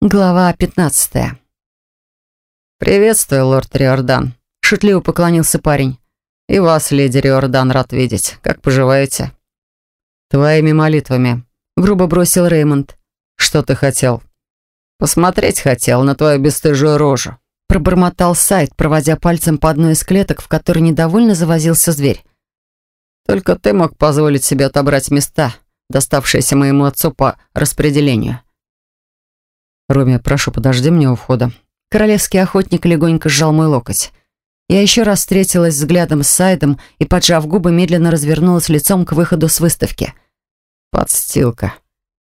Глава 15. «Приветствую, лорд Риордан», — шутливо поклонился парень. «И вас, леди Риордан, рад видеть. Как поживаете?» «Твоими молитвами», — грубо бросил Реймонд. «Что ты хотел?» «Посмотреть хотел на твою бесстыжую рожу», — пробормотал Сайт, проводя пальцем по одной из клеток, в которой недовольно завозился зверь. «Только ты мог позволить себе отобрать места, доставшиеся моему отцу по распределению». «Роми, прошу, подожди меня у входа». Королевский охотник легонько сжал мой локоть. Я еще раз встретилась взглядом с Сайдом и, поджав губы, медленно развернулась лицом к выходу с выставки. «Подстилка».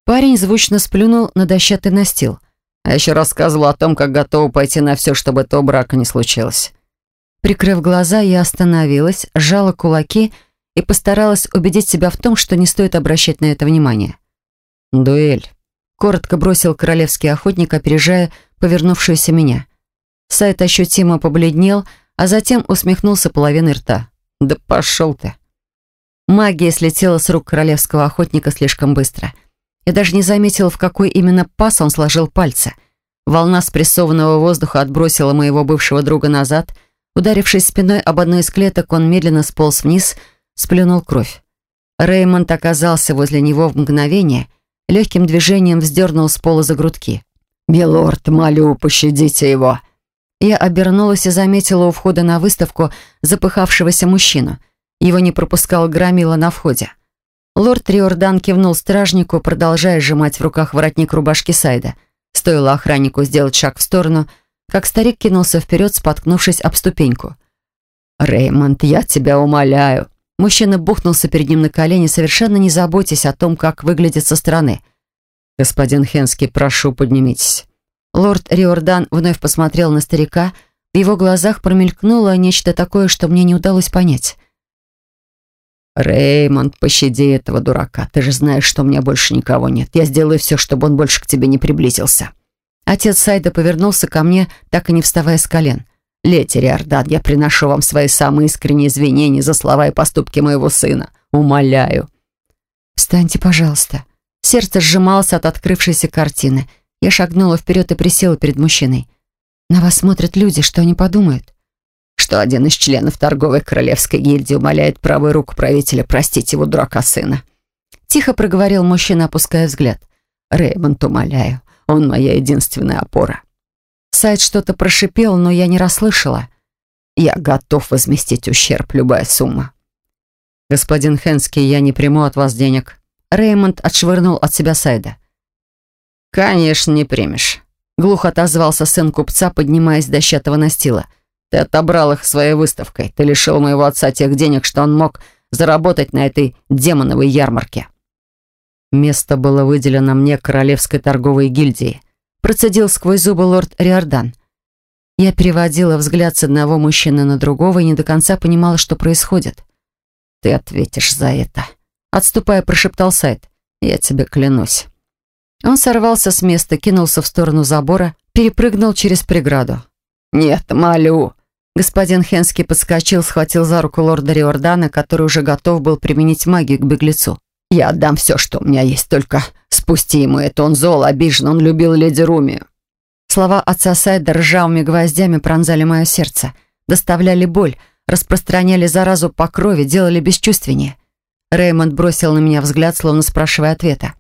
Парень звучно сплюнул на дощатый настил. А еще рассказывал о том, как готова пойти на все, чтобы этого брака не случилось. Прикрыв глаза, я остановилась, сжала кулаки и постаралась убедить себя в том, что не стоит обращать на это внимание. «Дуэль». Коротко бросил королевский охотник, опережая повернувшуюся меня. Сайт ощутимо побледнел, а затем усмехнулся половиной рта. «Да пошел ты!» Магия слетела с рук королевского охотника слишком быстро. Я даже не заметила, в какой именно пас он сложил пальцы. Волна спрессованного воздуха отбросила моего бывшего друга назад. Ударившись спиной об одну из клеток, он медленно сполз вниз, сплюнул кровь. Реймонд оказался возле него в мгновение — легким движением вздернул с пола за грудки. «Милорд, молю, пощадите его!» Я обернулась и заметила у входа на выставку запыхавшегося мужчину. Его не пропускал Громила на входе. Лорд Риордан кивнул стражнику, продолжая сжимать в руках воротник рубашки Сайда. Стоило охраннику сделать шаг в сторону, как старик кинулся вперед, споткнувшись об ступеньку. «Реймонд, я тебя умоляю!» Мужчина бухнулся перед ним на колени, совершенно не заботясь о том, как выглядит со стороны. «Господин Хенский, прошу, поднимитесь». Лорд Риордан вновь посмотрел на старика. В его глазах промелькнуло нечто такое, что мне не удалось понять. «Реймонд, пощади этого дурака. Ты же знаешь, что у меня больше никого нет. Я сделаю все, чтобы он больше к тебе не приблизился». Отец Сайда повернулся ко мне, так и не вставая с колен. Лети Риордан, я приношу вам свои самые искренние извинения за слова и поступки моего сына. Умоляю». «Встаньте, пожалуйста». Сердце сжималось от открывшейся картины. Я шагнула вперед и присела перед мужчиной. «На вас смотрят люди, что они подумают?» «Что один из членов торговой королевской гильдии умоляет правую руку правителя простить его дурака сына». Тихо проговорил мужчина, опуская взгляд. «Реймонд, умоляю, он моя единственная опора». Сайт что-то прошипел, но я не расслышала. Я готов возместить ущерб, любая сумма. Господин Хенский, я не приму от вас денег. Реймонд отшвырнул от себя Сайда. Конечно, не примешь. Глухо отозвался сын купца, поднимаясь с дощатого настила. Ты отобрал их своей выставкой. Ты лишил моего отца тех денег, что он мог заработать на этой демоновой ярмарке. Место было выделено мне Королевской торговой гильдии — Процедил сквозь зубы лорд Риордан. Я переводила взгляд с одного мужчины на другого и не до конца понимала, что происходит. «Ты ответишь за это», — отступая, прошептал Сайт. «Я тебе клянусь». Он сорвался с места, кинулся в сторону забора, перепрыгнул через преграду. «Нет, молю!» Господин Хенский подскочил, схватил за руку лорда Риордана, который уже готов был применить магию к беглецу. «Я отдам все, что у меня есть, только спусти ему это, он зол, обижен, он любил леди Румию». Слова отца Сайда ржавыми гвоздями пронзали мое сердце, доставляли боль, распространяли заразу по крови, делали бесчувственнее. Реймонд бросил на меня взгляд, словно спрашивая ответа.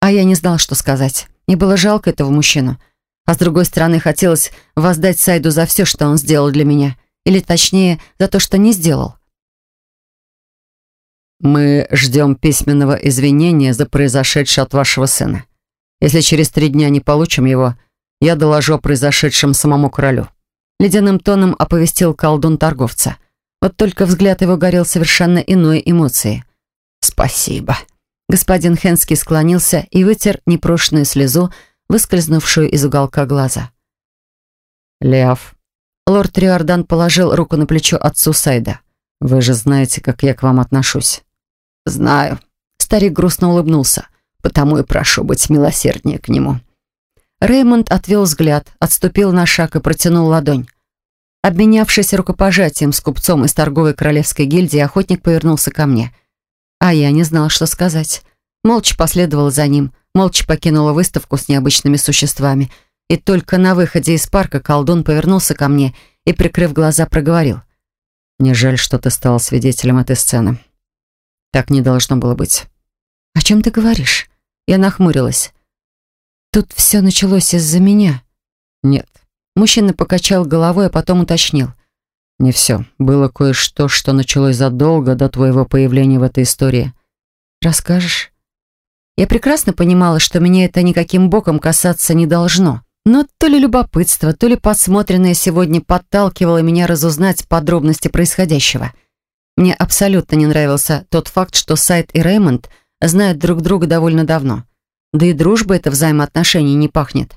А я не знал, что сказать. Мне было жалко этого мужчину. А с другой стороны, хотелось воздать Сайду за все, что он сделал для меня. Или точнее, за то, что не сделал. Мы ждем письменного извинения за произошедшее от вашего сына. Если через три дня не получим его, я доложу о произошедшем самому королю». Ледяным тоном оповестил колдун торговца. Вот только взгляд его горел совершенно иной эмоцией. «Спасибо». Господин Хенский склонился и вытер непрошенную слезу, выскользнувшую из уголка глаза. «Лев». Лорд Риордан положил руку на плечо отцу Сайда. «Вы же знаете, как я к вам отношусь». «Знаю». Старик грустно улыбнулся. «Потому и прошу быть милосерднее к нему». Реймонд отвел взгляд, отступил на шаг и протянул ладонь. Обменявшись рукопожатием с купцом из торговой королевской гильдии, охотник повернулся ко мне. А я не знала, что сказать. Молча последовала за ним, молча покинула выставку с необычными существами. И только на выходе из парка колдун повернулся ко мне и, прикрыв глаза, проговорил. «Мне жаль, что ты стала свидетелем этой сцены. Так не должно было быть». «О чем ты говоришь?» Я нахмурилась. «Тут все началось из-за меня». «Нет». Мужчина покачал головой, а потом уточнил. «Не все. Было кое-что, что началось задолго до твоего появления в этой истории». «Расскажешь?» Я прекрасно понимала, что меня это никаким боком касаться не должно. Но то ли любопытство, то ли подсмотренное сегодня подталкивало меня разузнать подробности происходящего. Мне абсолютно не нравился тот факт, что Сайт и Реймонд знают друг друга довольно давно. Да и дружба это взаимоотношений не пахнет.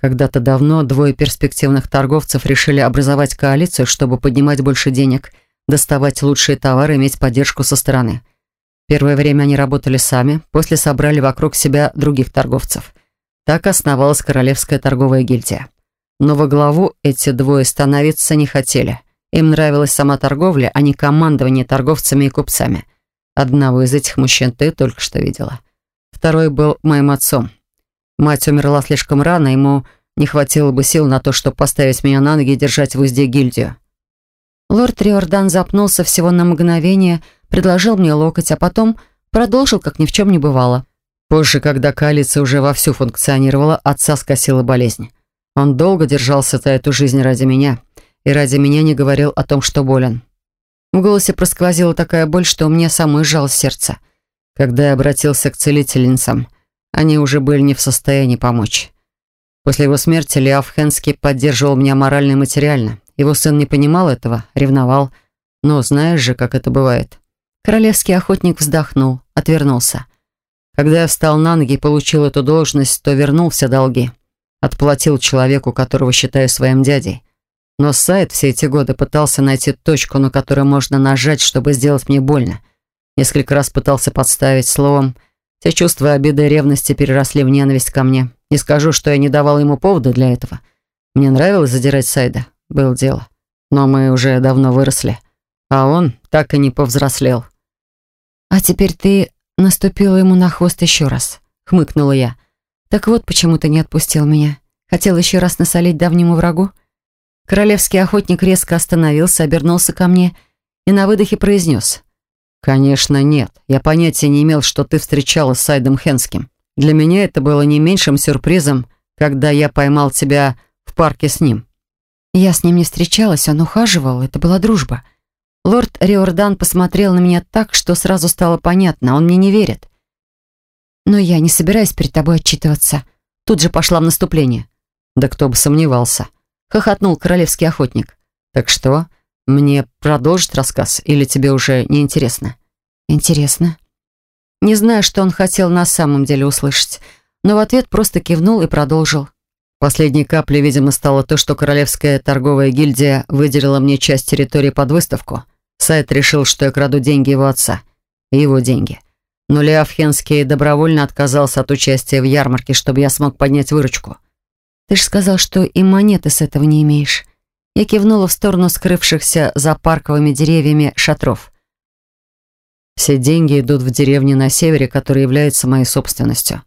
Когда-то давно двое перспективных торговцев решили образовать коалицию, чтобы поднимать больше денег, доставать лучшие товары, иметь поддержку со стороны. Первое время они работали сами, после собрали вокруг себя других торговцев – так основалась Королевская торговая гильдия. Но во главу эти двое становиться не хотели. Им нравилась сама торговля, а не командование торговцами и купцами. Одного из этих мужчин ты только что видела. Второй был моим отцом. Мать умерла слишком рано, ему не хватило бы сил на то, чтобы поставить меня на ноги и держать в узде гильдию. Лорд Риордан запнулся всего на мгновение, предложил мне локоть, а потом продолжил, как ни в чем не бывало. Позже, когда коалиция уже вовсю функционировала, отца скосила болезнь. Он долго держался за эту жизнь ради меня, и ради меня не говорил о том, что болен. В голосе просквозила такая боль, что у меня самой сжалось сердце. Когда я обратился к целительницам, они уже были не в состоянии помочь. После его смерти Леав Хенский поддерживал меня морально и материально. Его сын не понимал этого, ревновал. Но знаешь же, как это бывает. Королевский охотник вздохнул, отвернулся. Когда я встал на ноги и получил эту должность, то вернул все долги. Отплатил человеку, которого считаю своим дядей. Но сайт все эти годы пытался найти точку, на которую можно нажать, чтобы сделать мне больно. Несколько раз пытался подставить словом. Все чувства обиды и ревности переросли в ненависть ко мне. Не скажу, что я не давал ему повода для этого. Мне нравилось задирать Сайда. Было дело. Но мы уже давно выросли. А он так и не повзрослел. «А теперь ты Наступила ему на хвост еще раз. Хмыкнула я. Так вот, почему ты не отпустил меня. Хотел еще раз насолить давнему врагу? Королевский охотник резко остановился, обернулся ко мне и на выдохе произнес. «Конечно нет. Я понятия не имел, что ты встречалась с Сайдом Хенским. Для меня это было не меньшим сюрпризом, когда я поймал тебя в парке с ним». Я с ним не встречалась, он ухаживал, это была дружба. Лорд Риордан посмотрел на меня так, что сразу стало понятно, он мне не верит. Но я не собираюсь перед тобой отчитываться. Тут же пошла в наступление. Да кто бы сомневался. Хохотнул королевский охотник. Так что, мне продолжить рассказ или тебе уже не интересно? Интересно. Не знаю, что он хотел на самом деле услышать, но в ответ просто кивнул и продолжил. Последней каплей, видимо, стало то, что Королевская торговая гильдия выделила мне часть территории под выставку. Сайт решил, что я краду деньги его отца. И его деньги. Но Леав Хенский добровольно отказался от участия в ярмарке, чтобы я смог поднять выручку. «Ты же сказал, что и монеты с этого не имеешь». Я кивнула в сторону скрывшихся за парковыми деревьями шатров. «Все деньги идут в деревню на севере, которая является моей собственностью.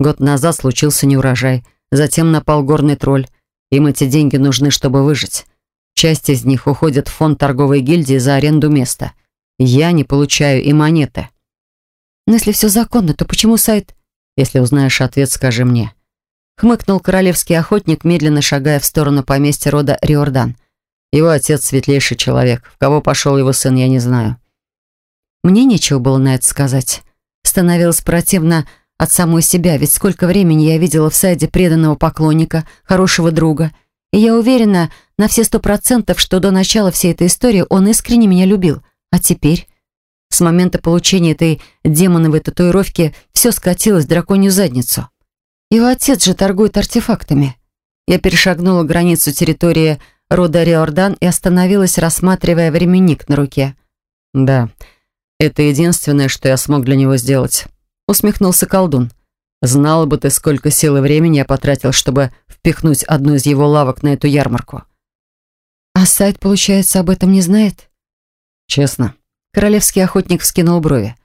Год назад случился неурожай, затем напал горный тролль. Им эти деньги нужны, чтобы выжить. Часть из них уходит в фонд торговой гильдии за аренду места. Я не получаю и монеты. Но если все законно, то почему сайт... Если узнаешь ответ, скажи мне. Хмыкнул королевский охотник, медленно шагая в сторону поместья рода Риордан. Его отец светлейший человек. В кого пошел его сын, я не знаю. Мне нечего было на это сказать. Становилось противно от самой себя, ведь сколько времени я видела в сайде преданного поклонника, хорошего друга — и я уверена на все сто процентов, что до начала всей этой истории он искренне меня любил. А теперь, с момента получения этой демоновой татуировки, все скатилось в драконью задницу. Его отец же торгует артефактами. Я перешагнула границу территории рода Риордан и остановилась, рассматривая временник на руке. «Да, это единственное, что я смог для него сделать», — усмехнулся колдун. Знал бы ты, сколько сил и времени я потратил, чтобы впихнуть одну из его лавок на эту ярмарку. А сайт, получается, об этом не знает? Честно. Королевский охотник вскинул брови.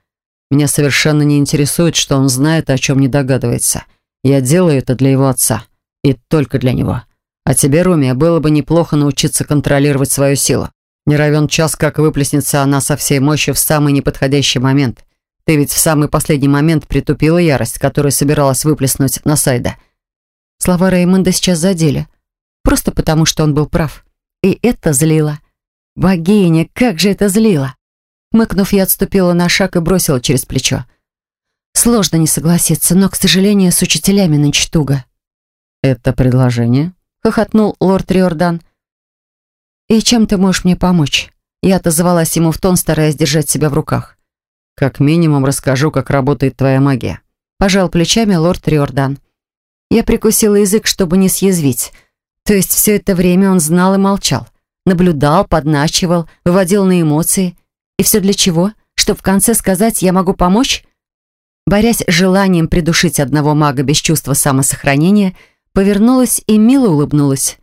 Меня совершенно не интересует, что он знает, о чем не догадывается. Я делаю это для его отца. И только для него. А тебе, Румия, было бы неплохо научиться контролировать свою силу. Не равен час, как выплеснется она со всей мощью в самый неподходящий момент. Ты ведь в самый последний момент притупила ярость, которую собиралась выплеснуть на Сайда. Слова Реймонда сейчас задели. Просто потому, что он был прав. И это злило. Богиня, как же это злило! Мыкнув, я отступила на шаг и бросила через плечо. Сложно не согласиться, но, к сожалению, с учителями нынче туго. «Это предложение?» — хохотнул лорд Риордан. «И чем ты можешь мне помочь?» Я отозвалась ему в тон, стараясь держать себя в руках. «Как минимум расскажу, как работает твоя магия». Пожал плечами лорд Риордан. Я прикусила язык, чтобы не съязвить. То есть все это время он знал и молчал. Наблюдал, подначивал, выводил на эмоции. И все для чего? Чтобы в конце сказать «я могу помочь»? Борясь с желанием придушить одного мага без чувства самосохранения, повернулась и мило улыбнулась.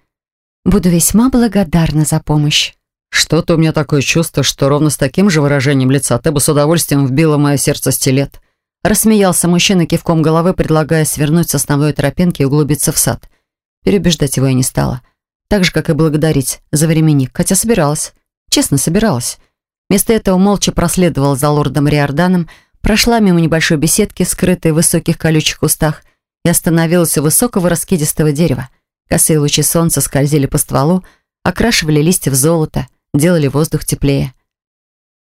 Буду весьма благодарна за помощь. Что-то у меня такое чувство, что ровно с таким же выражением лица ты бы с удовольствием вбила мое сердце стилет. Рассмеялся мужчина кивком головы, предлагая свернуть с основной тропинки и углубиться в сад. Переубеждать его я не стала. Так же, как и благодарить за временник, хотя собиралась. Честно, собиралась. Вместо этого молча проследовала за лордом Риорданом, прошла мимо небольшой беседки, скрытой в высоких колючих кустах, и остановилась у высокого раскидистого дерева. Косые лучи солнца скользили по стволу, окрашивали листья в золото, делали воздух теплее.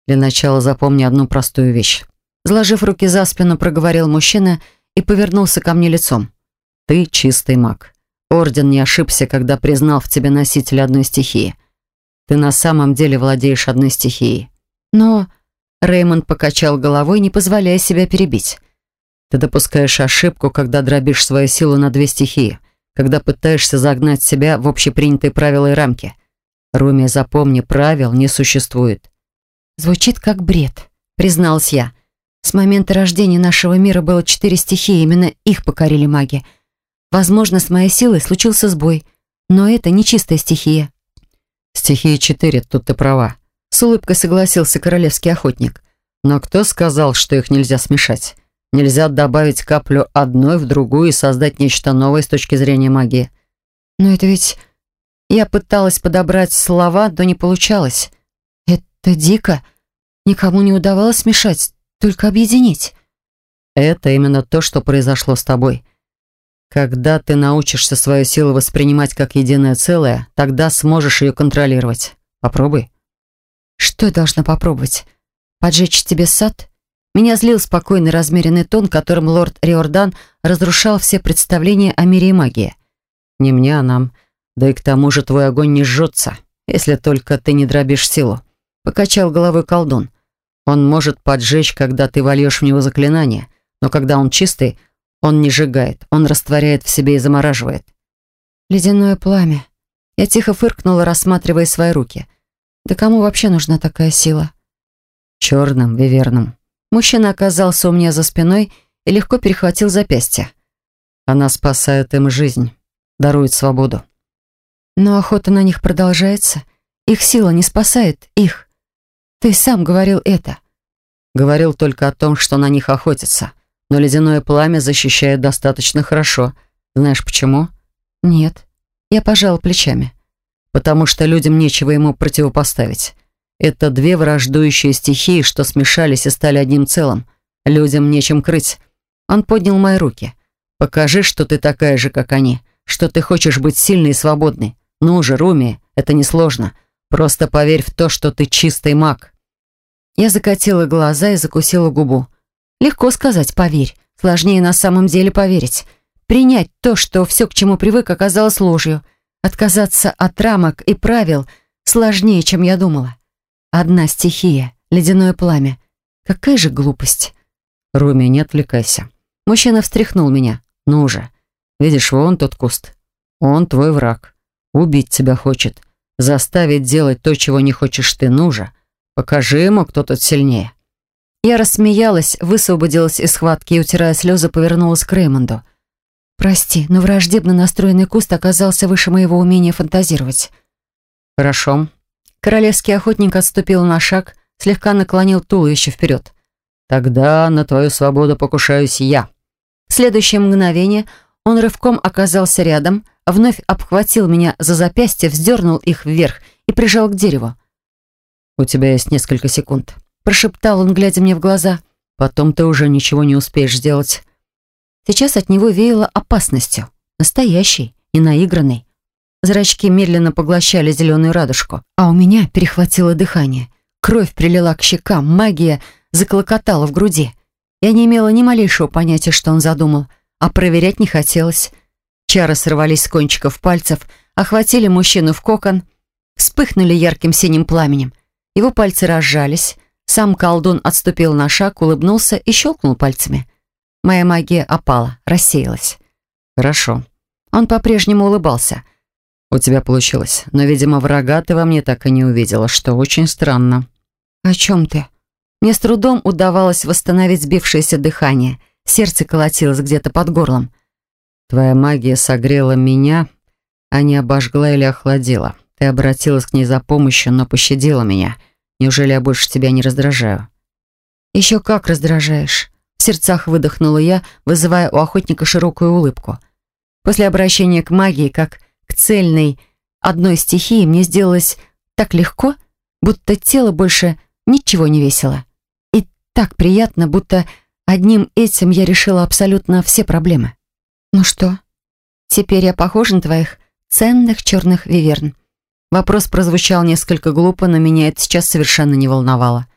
Для начала запомни одну простую вещь. Сложив руки за спину, проговорил мужчина и повернулся ко мне лицом. Ты чистый маг. Орден не ошибся, когда признал в тебе носителя одной стихии. Ты на самом деле владеешь одной стихией. Но... Реймонд покачал головой, не позволяя себя перебить. Ты допускаешь ошибку, когда дробишь свою силу на две стихии — когда пытаешься загнать себя в общепринятые правила и рамки. Руми, запомни, правил не существует. Звучит как бред, призналась я. С момента рождения нашего мира было четыре стихии, именно их покорили маги. Возможно, с моей силой случился сбой, но это не чистая стихия. Стихии четыре, тут ты права. С улыбкой согласился королевский охотник. Но кто сказал, что их нельзя смешать? Нельзя добавить каплю одной в другую и создать нечто новое с точки зрения магии. Но это ведь... Я пыталась подобрать слова, но не получалось. Это дико. Никому не удавалось смешать, только объединить. Это именно то, что произошло с тобой. Когда ты научишься свою силу воспринимать как единое целое, тогда сможешь ее контролировать. Попробуй. Что я должна попробовать? Поджечь тебе сад? Меня злил спокойный размеренный тон, которым лорд Риордан разрушал все представления о мире и магии. «Не мне, а нам. Да и к тому же твой огонь не жжется, если только ты не дробишь силу», — покачал головой колдун. «Он может поджечь, когда ты вольешь в него заклинание, но когда он чистый, он не сжигает, он растворяет в себе и замораживает». «Ледяное пламя». Я тихо фыркнула, рассматривая свои руки. «Да кому вообще нужна такая сила?» «Черным, виверным», Мужчина оказался у меня за спиной и легко перехватил запястье. Она спасает им жизнь, дарует свободу. Но охота на них продолжается. Их сила не спасает их. Ты сам говорил это. Говорил только о том, что на них охотятся. Но ледяное пламя защищает достаточно хорошо. Знаешь почему? Нет. Я пожал плечами. Потому что людям нечего ему противопоставить. Это две враждующие стихии, что смешались и стали одним целым. Людям нечем крыть. Он поднял мои руки. Покажи, что ты такая же, как они. Что ты хочешь быть сильной и свободной. Ну же, Руми, это несложно. Просто поверь в то, что ты чистый маг. Я закатила глаза и закусила губу. Легко сказать «поверь». Сложнее на самом деле поверить. Принять то, что все, к чему привык, оказалось ложью. Отказаться от рамок и правил сложнее, чем я думала. Одна стихия, ледяное пламя. Какая же глупость. Руми, не отвлекайся. Мужчина встряхнул меня. Ну же. Видишь, вон тот куст. Он твой враг. Убить тебя хочет. Заставить делать то, чего не хочешь ты. Ну же. Покажи ему, кто тут сильнее. Я рассмеялась, высвободилась из схватки и, утирая слезы, повернулась к Реймонду. «Прости, но враждебно настроенный куст оказался выше моего умения фантазировать». «Хорошо. Королевский охотник отступил на шаг, слегка наклонил туловище вперед. Тогда на твою свободу покушаюсь я». В следующее мгновение он рывком оказался рядом, вновь обхватил меня за запястье, вздернул их вверх и прижал к дереву. «У тебя есть несколько секунд», — прошептал он, глядя мне в глаза. «Потом ты уже ничего не успеешь сделать». Сейчас от него веяло опасностью. Настоящей, не наигранной. Зрачки медленно поглощали зеленую радужку, а у меня перехватило дыхание. Кровь прилила к щекам, магия заклокотала в груди. Я не имела ни малейшего понятия, что он задумал, а проверять не хотелось. Чары сорвались с кончиков пальцев, охватили мужчину в кокон, вспыхнули ярким синим пламенем. Его пальцы разжались, сам колдун отступил на шаг, улыбнулся и щелкнул пальцами. Моя магия опала, рассеялась. «Хорошо». Он по-прежнему улыбался. «У тебя получилось, но, видимо, врага ты во мне так и не увидела, что очень странно». «О чем ты?» Мне с трудом удавалось восстановить сбившееся дыхание. Сердце колотилось где-то под горлом. «Твоя магия согрела меня, а не обожгла или охладила. Ты обратилась к ней за помощью, но пощадила меня. Неужели я больше тебя не раздражаю?» «Еще как раздражаешь!» В сердцах выдохнула я, вызывая у охотника широкую улыбку. После обращения к магии, как к цельной одной стихии, мне сделалось так легко, будто тело больше ничего не весило. И так приятно, будто одним этим я решила абсолютно все проблемы. «Ну что, теперь я похожа на твоих ценных черных виверн?» Вопрос прозвучал несколько глупо, но меня это сейчас совершенно не волновало.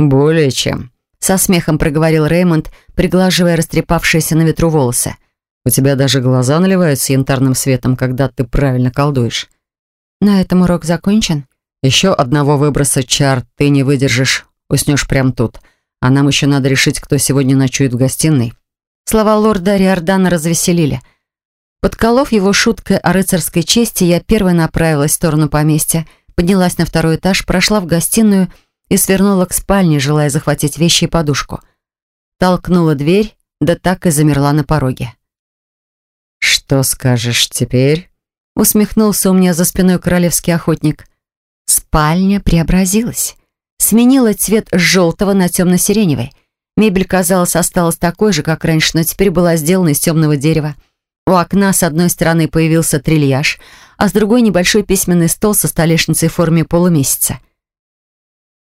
«Более чем», со смехом проговорил Реймонд, приглаживая растрепавшиеся на ветру волосы. «У тебя даже глаза наливаются янтарным светом, когда ты правильно колдуешь». «На этом урок закончен?» «Еще одного выброса чар ты не выдержишь, уснешь прямо тут. А нам еще надо решить, кто сегодня ночует в гостиной». Слова лорда Риордана развеселили. Подколов его шуткой о рыцарской чести, я первой направилась в сторону поместья, поднялась на второй этаж, прошла в гостиную и свернула к спальне, желая захватить вещи и подушку. Толкнула дверь, да так и замерла на пороге. «Что скажешь теперь?» усмехнулся у меня за спиной королевский охотник. Спальня преобразилась. Сменила цвет с желтого на темно-сиреневый. Мебель, казалось, осталась такой же, как раньше, но теперь была сделана из темного дерева. У окна с одной стороны появился трильяж, а с другой небольшой письменный стол со столешницей в форме полумесяца —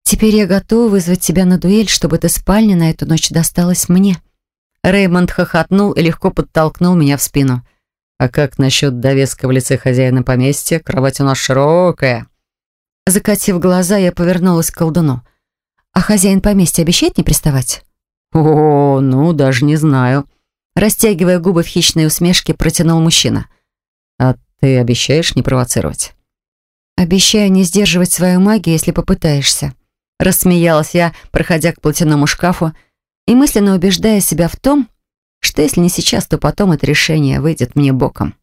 «Теперь я готова вызвать тебя на дуэль, чтобы эта спальня на эту ночь досталась мне». Реймонд хохотнул и легко подтолкнул меня в спину. «А как насчет довеска в лице хозяина поместья? Кровать у нас широкая». Закатив глаза, я повернулась к колдуну. «А хозяин поместья обещает не приставать?» «О, ну, даже не знаю». Растягивая губы в хищной усмешке, протянул мужчина. «А ты обещаешь не провоцировать?» «Обещаю не сдерживать свою магию, если попытаешься». Рассмеялась я, проходя к платяному шкафу и мысленно убеждая себя в том, что если не сейчас, то потом это решение выйдет мне боком.